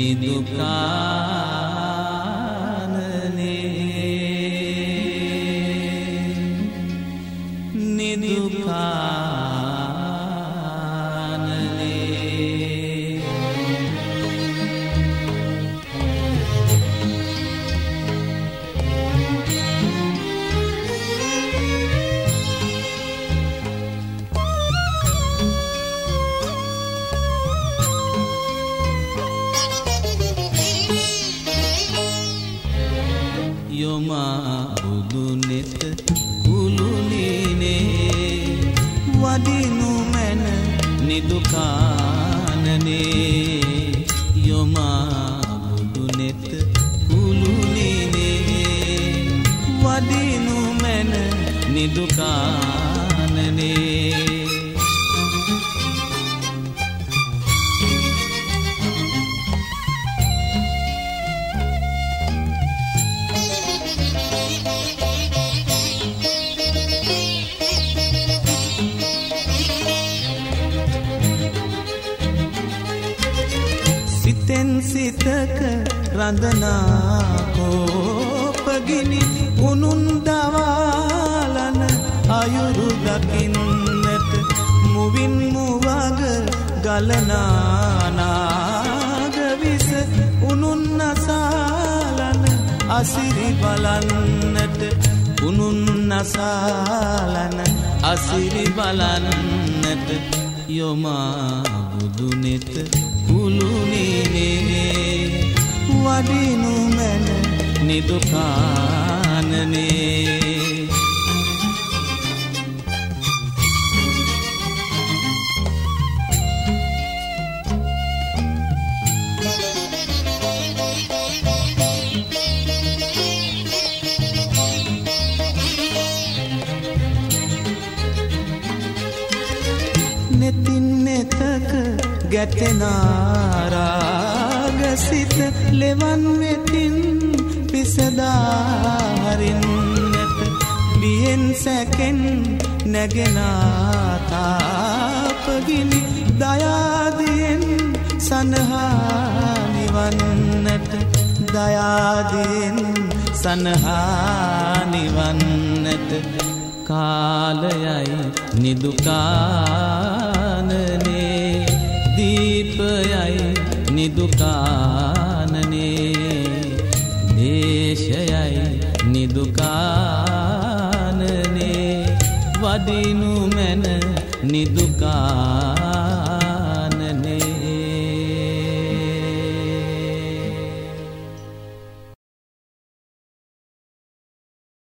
अपनी दुकान ने निदुकान යොමා බුදුනෙත කුළුනිනේ වඩිනු මැන නිදුකානනේ. යොමා බුදුනෙත කුළුනිනේ වඩිනු මැන නිදුකානනේ. සිතෙන් සිතක රඳනාකෝපගිනි. උනුන් දවාලන අයුරු දකින්නට මුවින් මුවග ගලනානාගවිස උනුන් අසාලන අසිරි බලන්නට උනුන් අසාලන අසිරි බලන්නට යොමා බුදුනෙත නිදුකානනේ නෙතින් නෙතක ගැටෙනාරාගසිත ලෙවන් වෙතින් බියෙන් සැකෙන් නැගෙනතාපගිනි දයාදියෙන් සනහානිවන්නට දයාදියෙන් සනහානිවන්නට කාලයයි නිදුකානනේ. දීපයයි නිදුකානනේ. දේශයයි නිදුකා වඩිනු මැන නිදුකා